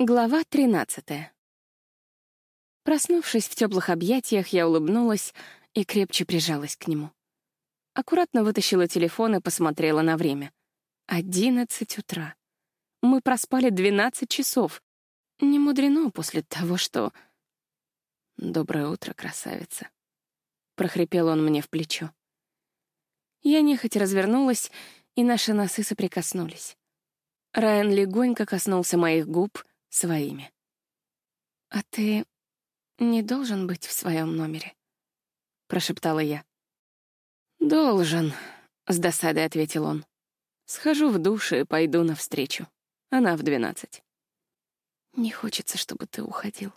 Глава 13. Проснувшись в теплых объятиях, я улыбнулась и крепче прижалась к нему. Аккуратно вытащила телефон и посмотрела на время. Одиннадцать утра. Мы проспали двенадцать часов. Не мудрено после того, что... «Доброе утро, красавица», — прохрипел он мне в плечо. Я нехотя развернулась, и наши носы соприкоснулись. Райан легонько коснулся моих губ — своими. «А ты не должен быть в своем номере?» — прошептала я. «Должен», — с досадой ответил он. «Схожу в душ и пойду навстречу. Она в двенадцать». «Не хочется, чтобы ты уходил».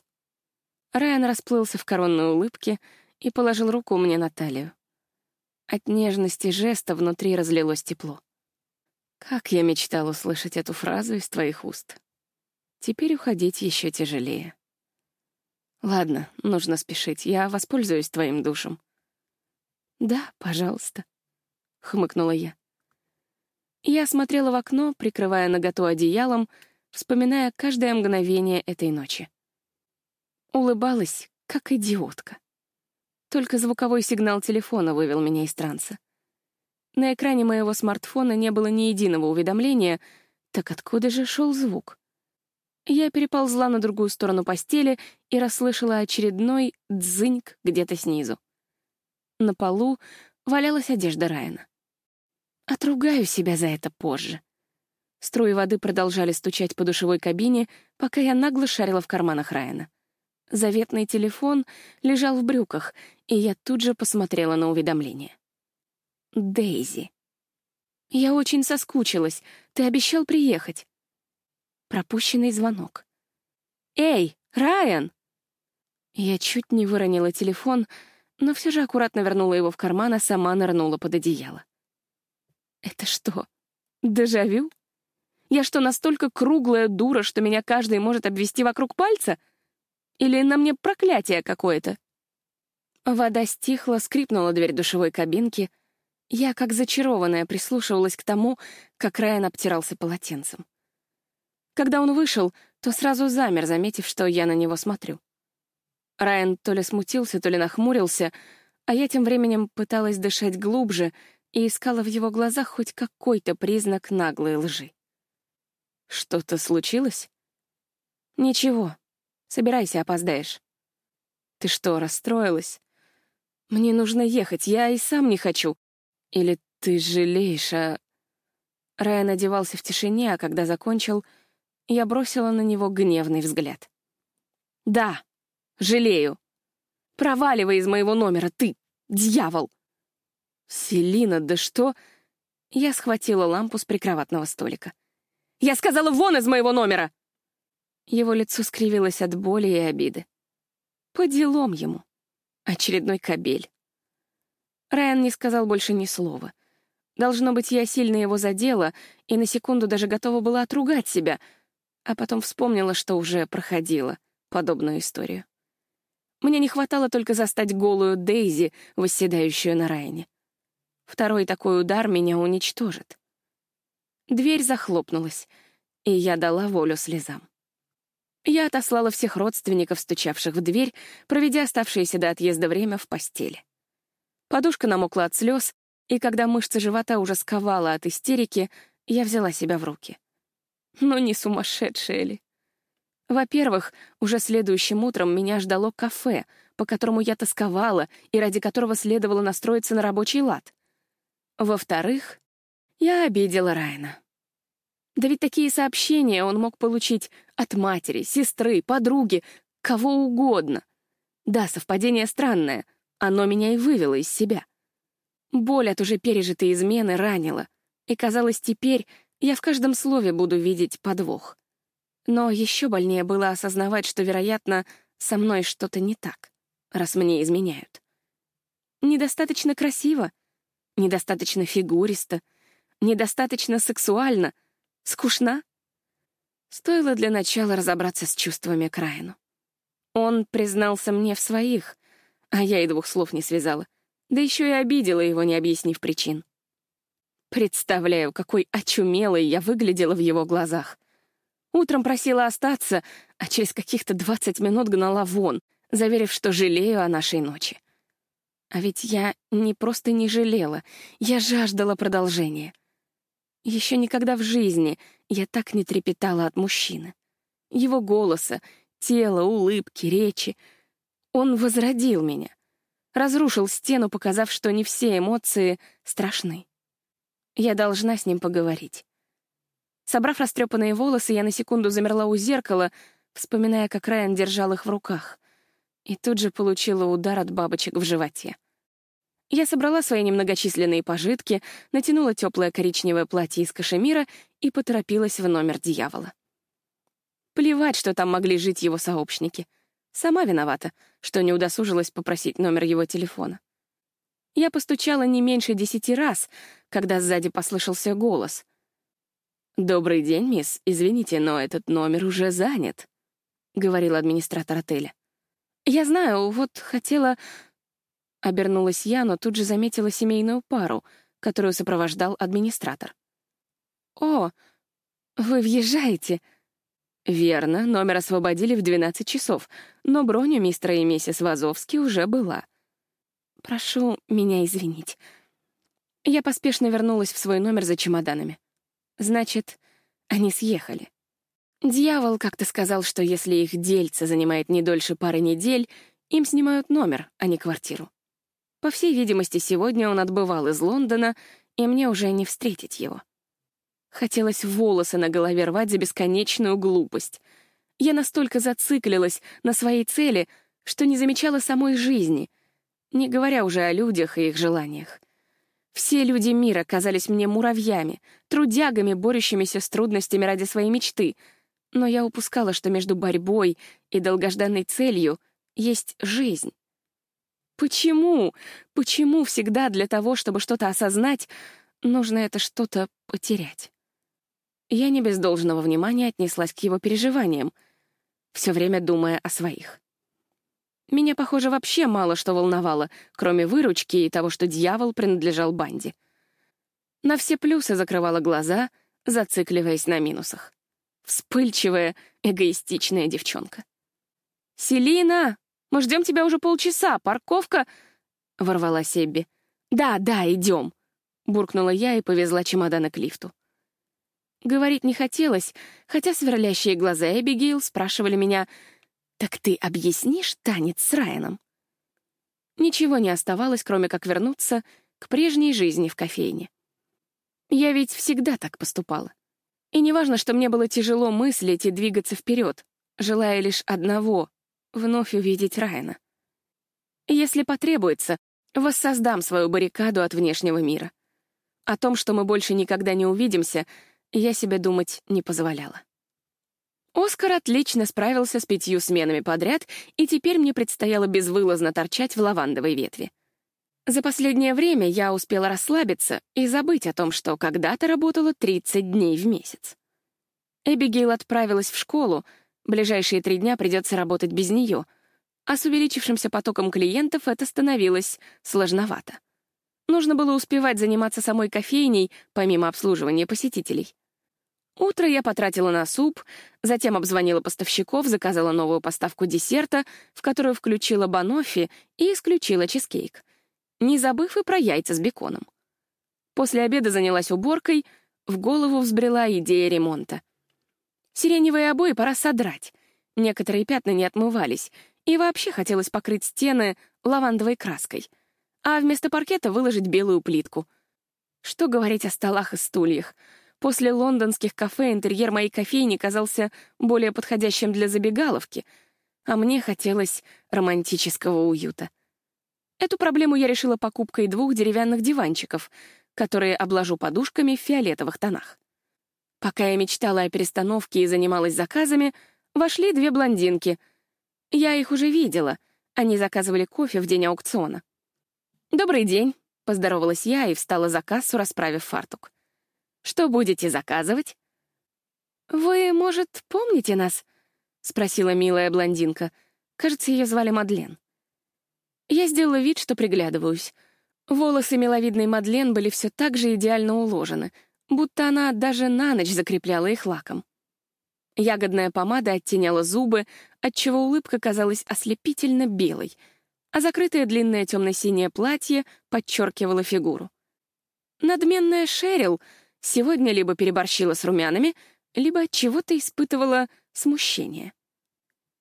Райан расплылся в коронной улыбке и положил руку мне на талию. От нежности жеста внутри разлилось тепло. Как я мечтал услышать эту фразу из твоих уст. Теперь уходить еще тяжелее. Ладно, нужно спешить. Я воспользуюсь твоим душем. Да, пожалуйста, — хмыкнула я. Я смотрела в окно, прикрывая наготу одеялом, вспоминая каждое мгновение этой ночи. Улыбалась, как идиотка. Только звуковой сигнал телефона вывел меня из транса. На экране моего смартфона не было ни единого уведомления, так откуда же шел звук? Я переползла на другую сторону постели и расслышала очередной дзыньк где-то снизу. На полу валялась одежда Райана. Отругаю себя за это позже. Струи воды продолжали стучать по душевой кабине, пока я нагло шарила в карманах Райана. Заветный телефон лежал в брюках, и я тут же посмотрела на уведомление. «Дейзи». «Я очень соскучилась. Ты обещал приехать». Пропущенный звонок. «Эй, Райан!» Я чуть не выронила телефон, но все же аккуратно вернула его в карман, а сама нырнула под одеяло. «Это что, дежавю? Я что, настолько круглая дура, что меня каждый может обвести вокруг пальца? Или на мне проклятие какое-то?» Вода стихла, скрипнула дверь душевой кабинки. Я, как зачарованная, прислушивалась к тому, как Райан обтирался полотенцем. Когда он вышел, то сразу замер, заметив, что я на него смотрю. Райан то ли смутился, то ли нахмурился, а я тем временем пыталась дышать глубже и искала в его глазах хоть какой-то признак наглой лжи. «Что-то случилось?» «Ничего. Собирайся, опоздаешь». «Ты что, расстроилась?» «Мне нужно ехать, я и сам не хочу. Или ты жалеешь, а...» Райан одевался в тишине, а когда закончил — я бросила на него гневный взгляд. «Да, жалею. Проваливай из моего номера, ты, дьявол!» «Селина, да что...» Я схватила лампу с прикроватного столика. «Я сказала, вон из моего номера!» Его лицо скривилось от боли и обиды. По делам ему. Очередной кабель. Райан не сказал больше ни слова. Должно быть, я сильно его задела и на секунду даже готова была отругать себя — а потом вспомнила, что уже проходила подобную историю. Мне не хватало только застать голую Дейзи, восседающую на Райане. Второй такой удар меня уничтожит. Дверь захлопнулась, и я дала волю слезам. Я отослала всех родственников, стучавших в дверь, проведя оставшееся до отъезда время в постели. Подушка намокла от слез, и когда мышцы живота уже сковала от истерики, я взяла себя в руки. Но не сумасшедшая ли? Во-первых, уже следующим утром меня ждало кафе, по которому я тосковала и ради которого следовало настроиться на рабочий лад. Во-вторых, я обидела Райана. Да ведь такие сообщения он мог получить от матери, сестры, подруги, кого угодно. Да, совпадение странное, оно меня и вывело из себя. Боль от уже пережитой измены ранила, и, казалось, теперь я в каждом слове буду видеть подвох. Но еще больнее было осознавать, что, вероятно, со мной что-то не так, раз мне изменяют. Недостаточно красиво, недостаточно фигуристо, недостаточно сексуально, скучно. Стоило для начала разобраться с чувствами к Райану. Он признался мне в своих, а я и двух слов не связала, да еще и обидела его, не объяснив причин. Представляю, какой очумелой я выглядела в его глазах. Утром просила остаться, а через каких-то 20 минут гнала вон, заверив, что жалею о нашей ночи. А ведь я не просто не жалела, я жаждала продолжения. Еще никогда в жизни я так не трепетала от мужчины. Его голоса, тела, улыбки, речи. Он возродил меня. Разрушил стену, показав, что не все эмоции страшны. Я должна с ним поговорить. Собрав растрепанные волосы, я на секунду замерла у зеркала, вспоминая, как Райан держал их в руках. И тут же получила удар от бабочек в животе. Я собрала свои немногочисленные пожитки, натянула теплое коричневое платье из кашемира и поторопилась в номер дьявола. Плевать, что там могли жить его сообщники. Сама виновата, что не удосужилась попросить номер его телефона. Я постучала не меньше десяти раз, когда сзади послышался голос. «Добрый день, мисс. Извините, но этот номер уже занят», — говорил администратор отеля. «Я знаю, вот хотела...» Обернулась я, но тут же заметила семейную пару, которую сопровождал администратор. «О, вы въезжаете?» «Верно, номер освободили в 12 часов, но бронь у мистера и миссис Вазовски уже была». «Прошу меня извинить». Я поспешно вернулась в свой номер за чемоданами. Значит, они съехали. Дьявол как-то сказал, что если их дельце занимает не дольше пары недель, им снимают номер, а не квартиру. По всей видимости, сегодня он отбывал из Лондона, и мне уже не встретить его. Хотелось волосы на голове рвать за бесконечную глупость. Я настолько зациклилась на своей цели, что не замечала самой жизни, не говоря уже о людях и их желаниях. Все люди мира казались мне муравьями, трудягами, борющимися с трудностями ради своей мечты, но я упускала, что между борьбой и долгожданной целью есть жизнь. Почему? Почему всегда для того, чтобы что-то осознать, нужно это что-то потерять? Я не без должного внимания отнеслась к его переживаниям, все время думая о своих. Меня, похоже, вообще мало что волновало, кроме выручки и того, что дьявол принадлежал банде. На все плюсы закрывала глаза, зацикливаясь на минусах. Вспыльчивая, эгоистичная девчонка. «Селина!» Мы ждем тебя уже полчаса, парковка...» — ворвала Себби. «Да, да, идем», — буркнула я и повезла чемоданы к лифту. Говорить не хотелось, хотя сверлящие глаза Эбигейл спрашивали меня, «Так ты объяснишь танец с Райаном?» Ничего не оставалось, кроме как вернуться к прежней жизни в кофейне. Я ведь всегда так поступала. И неважно, что мне было тяжело мыслить и двигаться вперед, желая лишь одного вновь увидеть Райана. Если потребуется, воссоздам свою баррикаду от внешнего мира. О том, что мы больше никогда не увидимся, я себе думать не позволяла. Оскар отлично справился с пятью сменами подряд, и теперь мне предстояло безвылазно торчать в лавандовой ветви. За последнее время я успела расслабиться и забыть о том, что когда-то работала 30 дней в месяц. Эбигейл отправилась в школу, Ближайшие три дня придется работать без нее, а с увеличившимся потоком клиентов это становилось сложновато. Нужно было успевать заниматься самой кофейней, помимо обслуживания посетителей. Утро я потратила на суп, затем обзвонила поставщиков, заказала новую поставку десерта, в которую включила банофи и исключила чизкейк, не забыв и про яйца с беконом. После обеда занялась уборкой, в голову взбрела идея ремонта. Сиреневые обои пора содрать. Некоторые пятна не отмывались, и вообще хотелось покрыть стены лавандовой краской, а вместо паркета выложить белую плитку. Что говорить о столах и стульях? После лондонских кафе интерьер моей кофейни казался более подходящим для забегаловки, а мне хотелось романтического уюта. Эту проблему я решила покупкой двух деревянных диванчиков, которые обложу подушками в фиолетовых тонах. Пока я мечтала о перестановке и занималась заказами, вошли две блондинки. Я их уже видела. Они заказывали кофе в день аукциона. «Добрый день», — поздоровалась я и встала за кассу, расправив фартук. «Что будете заказывать?» «Вы, может, помните нас?» — спросила милая блондинка. Кажется, ее звали Мадлен. Я сделала вид, что приглядываюсь. Волосы миловидной Мадлен были все так же идеально уложены — будто она даже на ночь закрепляла их лаком. Ягодная помада оттеняла зубы, отчего улыбка казалась ослепительно белой, а закрытое длинное темно-синее платье подчеркивало фигуру. Надменная Шерил сегодня либо переборщила с румянами, либо от чего-то испытывала смущение.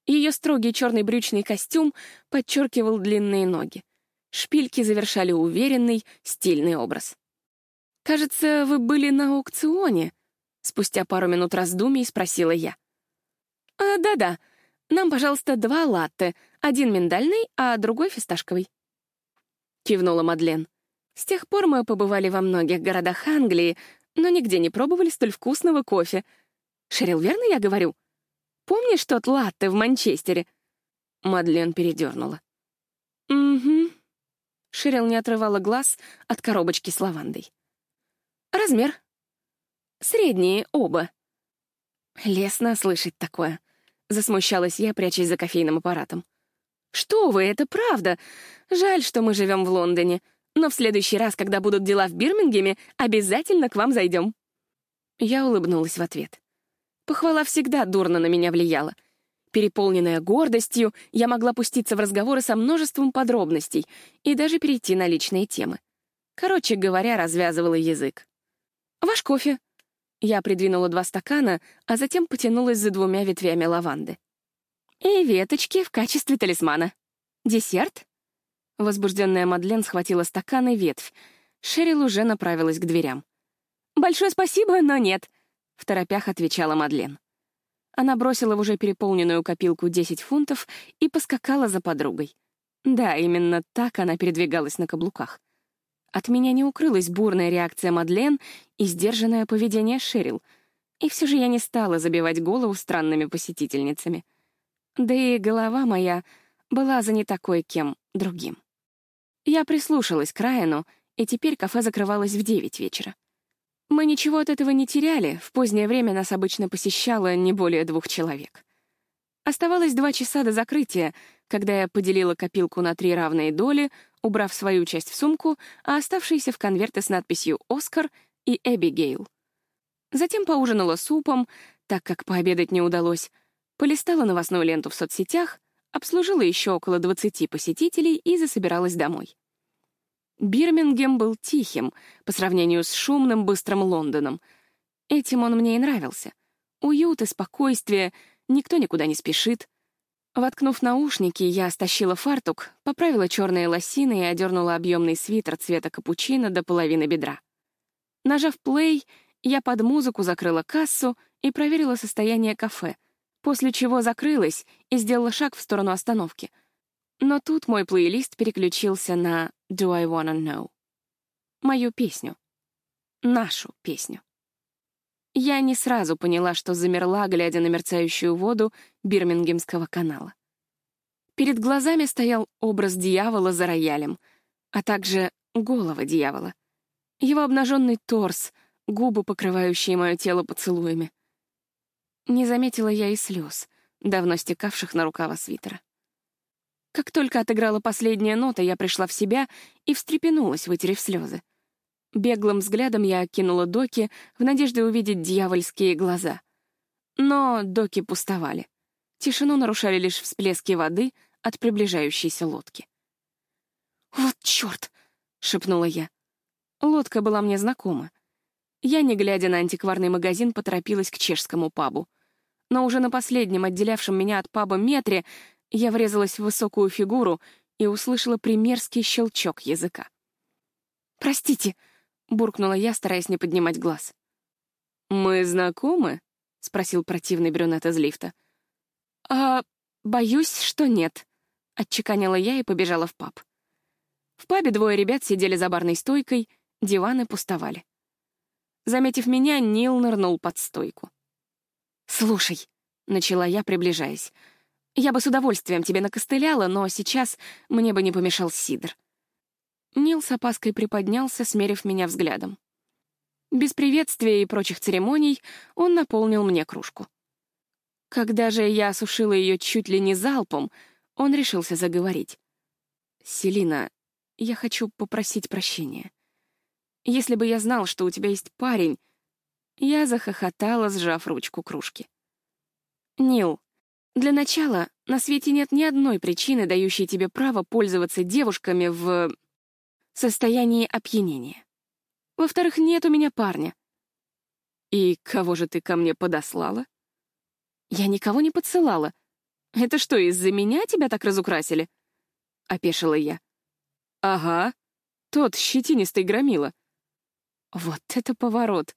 Ее строгий черный брючный костюм подчеркивал длинные ноги. Шпильки завершали уверенный, стильный образ. «Кажется, вы были на аукционе», — спустя пару минут раздумий спросила я. «А, «Да-да, нам, пожалуйста, два латте, один миндальный, а другой фисташковый». Кивнула Мадлен. «С тех пор мы побывали во многих городах Англии, но нигде не пробовали столь вкусного кофе. Шерил, верно я говорю? Помнишь тот латте в Манчестере?» Мадлен передернула. «Угу». Шерил не отрывала глаз от коробочки с лавандой. «Размер?» «Средние оба». Лестно слышать такое. Засмущалась я, прячась за кофейным аппаратом. «Что вы, это правда. Жаль, что мы живем в Лондоне. Но в следующий раз, когда будут дела в Бирмингеме, обязательно к вам зайдем». Я улыбнулась в ответ. Похвала всегда дурно на меня влияла. Переполненная гордостью, я могла пуститься в разговоры со множеством подробностей и даже перейти на личные темы. Короче говоря, развязывала язык. «Ваш кофе». Я придвинула два стакана, а затем потянулась за двумя ветвями лаванды. «И веточки в качестве талисмана. Десерт?» Возбужденная Мадлен схватила стакан и ветвь. Шерил уже направилась к дверям. «Большое спасибо, но нет», — в торопях отвечала Мадлен. Она бросила в уже переполненную копилку 10 фунтов и поскакала за подругой. Да, именно так она передвигалась на каблуках. От меня не укрылась бурная реакция Мадлен и сдержанное поведение Шерил, и все же я не стала забивать голову странными посетительницами. Да и голова моя была занята кое-кем другим. Я прислушалась к Райану, и теперь кафе закрывалось в девять вечера. Мы ничего от этого не теряли, в позднее время нас обычно посещало не более двух человек. Оставалось два часа до закрытия, когда я поделила копилку на три равные доли, убрав свою часть в сумку, а оставшиеся в конверты с надписью «Оскар» и «Эбигейл». Затем поужинала супом, так как пообедать не удалось, полистала новостную ленту в соцсетях, обслужила еще около 20 посетителей и засобиралась домой. Бирмингем был тихим по сравнению с шумным, быстрым Лондоном. Этим он мне и нравился. Уют и спокойствие, никто никуда не спешит. Воткнув наушники, я стащила фартук, поправила черные лосины и одернула объемный свитер цвета капучино до половины бедра. Нажав плей, я под музыку закрыла кассу и проверила состояние кафе — после чего закрылась и сделала шаг в сторону остановки. Но тут мой плейлист переключился на «Do I Wanna Know?» Мою песню. Нашу песню. Я не сразу поняла, что замерла, глядя на мерцающую воду Бирмингемского канала. Перед глазами стоял образ дьявола за роялем, а также голова дьявола. Его обнаженный торс, губы, покрывающие мое тело поцелуями. Не заметила я и слез, давно стекавших на рукава свитера. Как только отыграла последняя нота, я пришла в себя и встрепенулась, вытерев слезы. Беглым взглядом я окинула доки в надежде увидеть дьявольские глаза. Но доки пустовали. Тишину нарушали лишь всплески воды от приближающейся лодки. «Вот черт!» — шепнула я. Лодка была мне знакома. Я, не глядя на антикварный магазин, поторопилась к чешскому пабу но уже на последнем, отделявшем меня от паба метре, я врезалась в высокую фигуру и услышала примерский щелчок языка. «Простите», — буркнула я, стараясь не поднимать глаз. «Мы знакомы?» — спросил противный брюнет из лифта. «А, боюсь, что нет», — отчеканила я и побежала в паб. В пабе двое ребят сидели за барной стойкой, диваны пустовали. Заметив меня, Нил нырнул под стойку. «Слушай», — начала я, приближаясь, «я бы с удовольствием тебе накостыляла, но сейчас мне бы не помешал Сидор». Нил с опаской приподнялся, смерив меня взглядом. Без приветствия и прочих церемоний он наполнил мне кружку. Когда же я осушила ее чуть ли не залпом, он решился заговорить. «Селина, я хочу попросить прощения. Если бы я знал, что у тебя есть парень, я захохотала, сжав ручку кружки. Нил, для начала, на свете нет ни одной причины, дающей тебе право пользоваться девушками в состоянии опьянения. Во-вторых, нет у меня парня. И кого же ты ко мне подослала? Я никого не подсылала. Это что, из-за меня тебя так разукрасили? Опешила я. Ага, тот щетинистый громила. Вот это поворот.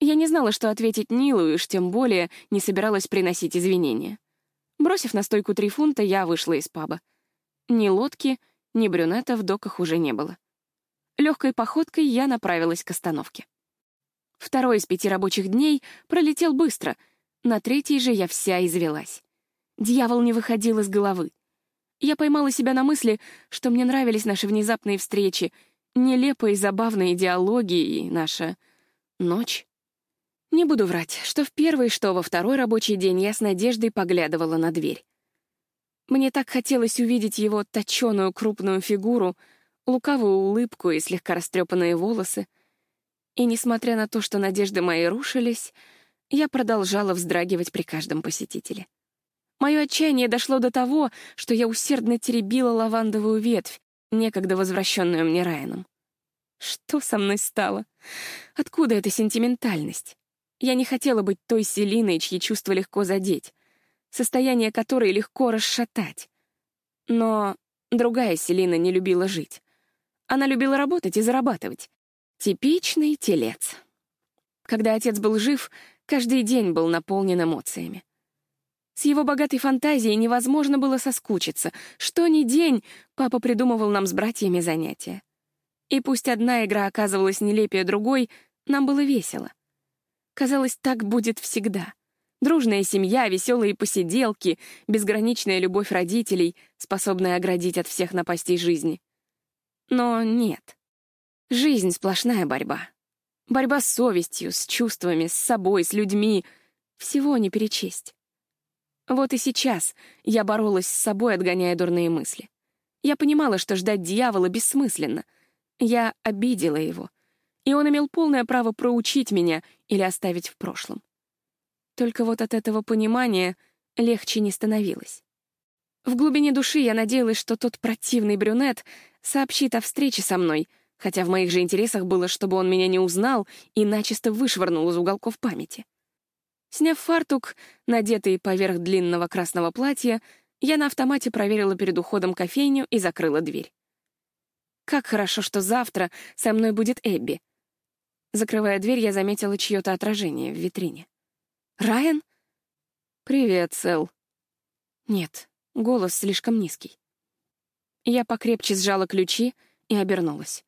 Я не знала, что ответить Нилу, и уж тем более не собиралась приносить извинения. Бросив на стойку три фунта, я вышла из паба. Ни лодки, ни брюнета в доках уже не было. Легкой походкой я направилась к остановке. Второй из пяти рабочих дней пролетел быстро, на третий же я вся извелась. Дьявол не выходил из головы. Я поймала себя на мысли, что мне нравились наши внезапные встречи, нелепые забавные диалоги и наша ночь. Не буду врать, что в первый, что во второй рабочий день я с надеждой поглядывала на дверь. Мне так хотелось увидеть его точеную крупную фигуру, лукавую улыбку и слегка растрепанные волосы. И несмотря на то, что надежды мои рушились, я продолжала вздрагивать при каждом посетителе. Мое отчаяние дошло до того, что я усердно теребила лавандовую ветвь, некогда возвращенную мне Райаном. Что со мной стало? Откуда эта сентиментальность? Я не хотела быть той Селиной, чьи чувства легко задеть, состояние которой легко расшатать. Но другая Селина не любила жить. Она любила работать и зарабатывать. Типичный телец. Когда отец был жив, каждый день был наполнен эмоциями. С его богатой фантазией невозможно было соскучиться. Что ни день папа придумывал нам с братьями занятия. И пусть одна игра оказывалась нелепее другой, нам было весело. Казалось, так будет всегда. Дружная семья, веселые посиделки, безграничная любовь родителей, способная оградить от всех напастей жизни. Но нет. Жизнь — сплошная борьба. Борьба с совестью, с чувствами, с собой, с людьми. Всего не перечесть. Вот и сейчас я боролась с собой, отгоняя дурные мысли. Я понимала, что ждать дьявола бессмысленно. Я обидела его — и он имел полное право проучить меня или оставить в прошлом. Только вот от этого понимания легче не становилось. В глубине души я надеялась, что тот противный брюнет сообщит о встрече со мной, хотя в моих же интересах было, чтобы он меня не узнал и начисто вышвырнул из уголков памяти. Сняв фартук, надетый поверх длинного красного платья, я на автомате проверила перед уходом кофейню и закрыла дверь. Как хорошо, что завтра со мной будет Эбби. Закрывая дверь, я заметила чье-то отражение в витрине. «Райан?» «Привет, Сэл». Нет, голос слишком низкий. Я покрепче сжала ключи и обернулась.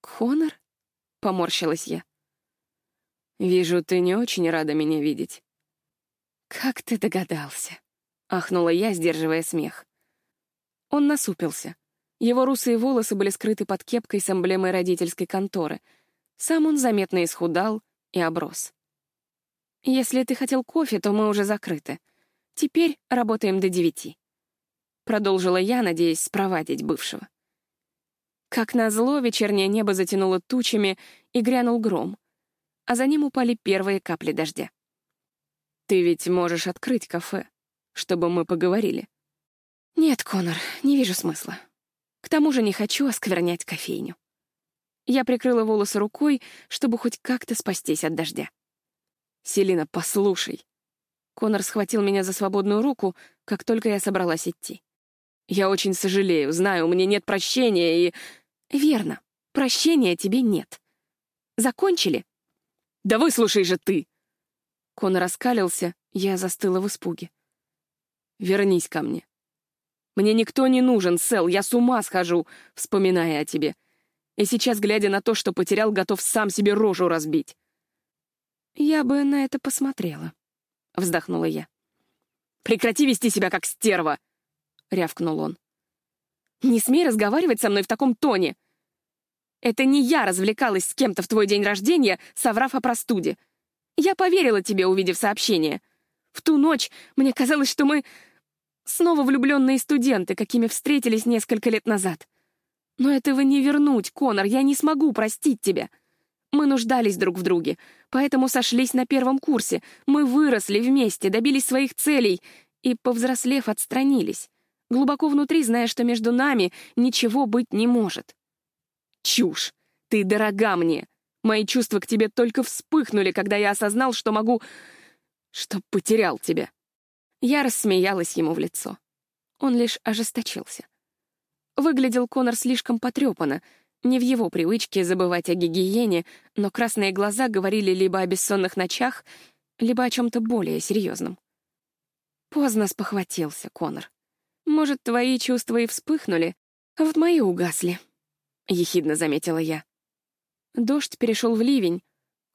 «Конор?» — поморщилась я. «Вижу, ты не очень рада меня видеть». «Как ты догадался?» — ахнула я, сдерживая смех. Он насупился. Его русые волосы были скрыты под кепкой с эмблемой родительской конторы — сам он заметно исхудал и оброс. «Если ты хотел кофе, то мы уже закрыты. Теперь работаем до девяти», — продолжила я, надеясь спровадить бывшего. Как назло, вечернее небо затянуло тучами и грянул гром, а за ним упали первые капли дождя. «Ты ведь можешь открыть кафе, чтобы мы поговорили». «Нет, Конор, не вижу смысла. К тому же не хочу осквернять кофейню». Я прикрыла волосы рукой, чтобы хоть как-то спастись от дождя. «Селина, послушай». Конор схватил меня за свободную руку, как только я собралась идти. «Я очень сожалею, знаю, меня нет прощения и...» «Верно, прощения тебе нет. Закончили?» «Да выслушай же ты!» Конор раскалился, я застыла в испуге. «Вернись ко мне. Мне никто не нужен, Сэл, я с ума схожу, вспоминая о тебе. И сейчас, глядя на то, что потерял, готов сам себе рожу разбить. «Я бы на это посмотрела», — вздохнула я. «Прекрати вести себя как стерва!» — рявкнул он. «Не смей разговаривать со мной в таком тоне! Это не я развлекалась с кем-то в твой день рождения, соврав о простуде. Я поверила тебе, увидев сообщение. В ту ночь мне казалось, что мы снова влюбленные студенты, какими встретились несколько лет назад. Но этого не вернуть, Конор, я не смогу простить тебя. Мы нуждались друг в друге, поэтому сошлись на первом курсе. Мы выросли вместе, добились своих целей и, повзрослев, отстранились, глубоко внутри зная, что между нами ничего быть не может. Чушь! Ты дорога мне! Мои чувства к тебе только вспыхнули, когда я осознал, что могу... что потерял тебя. Я рассмеялась ему в лицо. Он лишь ожесточился. Выглядел Конор слишком потрепанно, не в его привычке забывать о гигиене, но красные глаза говорили либо о бессонных ночах, либо о чем-то более серьезном. Поздно спохватился Конор. Может, твои чувства и вспыхнули, а вот мои угасли, — ехидно заметила я. Дождь перешел в ливень.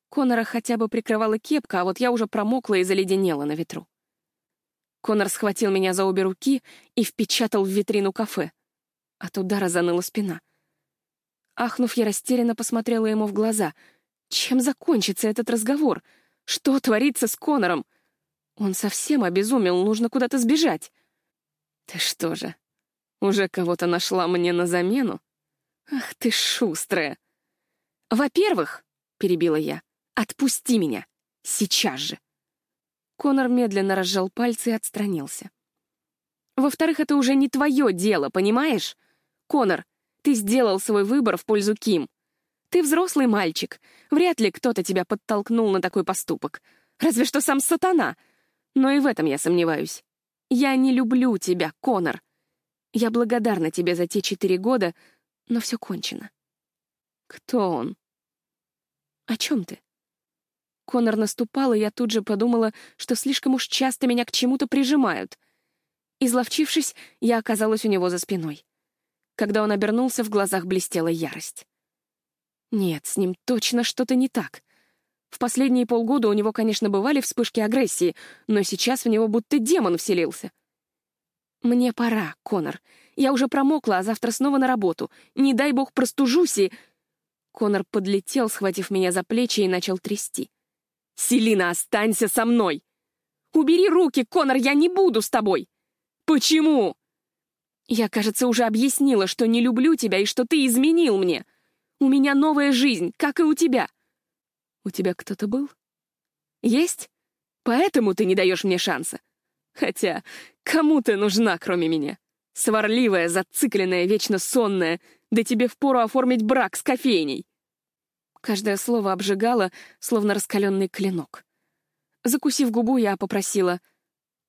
Конора хотя бы прикрывала кепка, а вот я уже промокла и заледенела на ветру. Конор схватил меня за обе руки и впечатал в витрину кафе. От удара заныла спина. Ахнув, я растерянно посмотрела ему в глаза. Чем закончится этот разговор? Что творится с Конором? Он совсем обезумел, нужно куда-то сбежать. Ты что же, уже кого-то нашла мне на замену? Ах ты шустрая! Во-первых, — перебила я, — отпусти меня. Сейчас же. Конор медленно разжал пальцы и отстранился. Во-вторых, это уже не твое дело, понимаешь? Конор, ты сделал свой выбор в пользу Ким. Ты взрослый мальчик. Вряд ли кто-то тебя подтолкнул на такой поступок. Разве что сам сатана. Но и в этом я сомневаюсь. Я не люблю тебя, Конор. Я благодарна тебе за те четыре года, но все кончено. Кто он? О чем ты? Конор наступал, и я тут же подумала, что слишком уж часто меня к чему-то прижимают. Изловчившись, я оказалась у него за спиной. Когда он обернулся, в глазах блестела ярость. Нет, с ним точно что-то не так. В последние полгода у него, конечно, бывали вспышки агрессии, но сейчас в него будто демон вселился. «Мне пора, Конор. Я уже промокла, а завтра снова на работу. Не дай бог простужусь и...» Конор подлетел, схватив меня за плечи и начал трясти. «Селина, останься со мной! Убери руки, Конор, я не буду с тобой! Почему?» «Я, кажется, уже объяснила, что не люблю тебя и что ты изменил мне. У меня новая жизнь, как и у тебя. У тебя кто-то был? Есть? Поэтому ты не даешь мне шанса. Хотя, кому ты нужна, кроме меня? Сварливая, зацикленная, вечно сонная, да тебе впору оформить брак с кофейней. Каждое слово обжигало, словно раскаленный клинок. Закусив губу, я попросила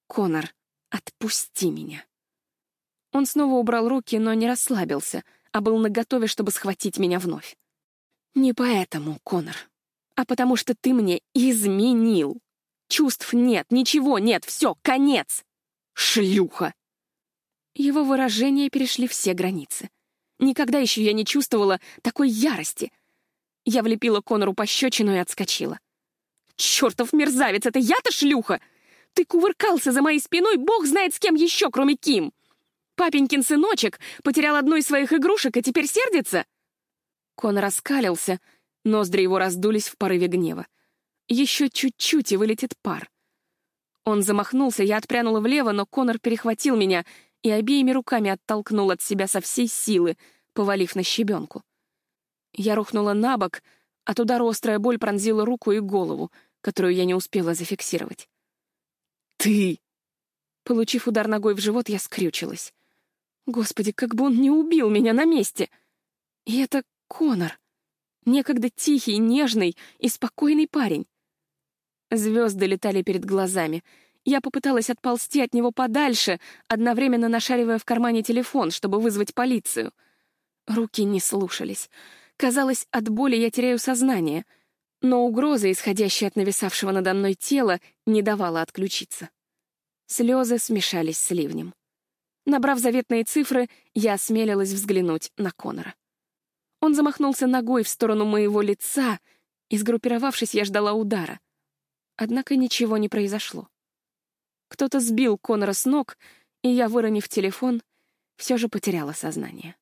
«Конор, отпусти меня». Он снова убрал руки, но не расслабился, а был наготове, чтобы схватить меня вновь. «Не поэтому, Конор а потому что ты мне изменил. Чувств нет, ничего нет, все, конец. Шлюха!» Его выражения перешли все границы. Никогда еще я не чувствовала такой ярости. Я влепила Конору пощечину и отскочила. «Чертов мерзавец, это я-то шлюха! Ты кувыркался за моей спиной, бог знает с кем еще, кроме Ким! Папенькин сыночек потерял одну из своих игрушек и теперь сердится?» Конор раскалился, Ноздри его раздулись в порыве гнева. Еще чуть-чуть, и вылетит пар. Он замахнулся, я отпрянула влево, но Конор перехватил меня и обеими руками оттолкнул от себя со всей силы, повалив на щебенку. Я рухнула на бок, от удара острая боль пронзила руку и голову, которую я не успела зафиксировать. «Ты!» Получив удар ногой в живот, я скрючилась. Господи, как бы он не убил меня на месте! И это Конор. Некогда тихий, нежный и спокойный парень. Звезды летали перед глазами. Я попыталась отползти от него подальше, одновременно нашаривая в кармане телефон, чтобы вызвать полицию. Руки не слушались. Казалось, от боли я теряю сознание, но угроза, исходящая от нависавшего надо мной тела, не давала отключиться. Слезы смешались с ливнем. Набрав заветные цифры, я осмелилась взглянуть на Конора. Он замахнулся ногой в сторону моего лица, и, сгруппировавшись, я ждала удара. Однако ничего не произошло. Кто-то сбил Конора с ног, и я, выронив телефон, все же потеряла сознание.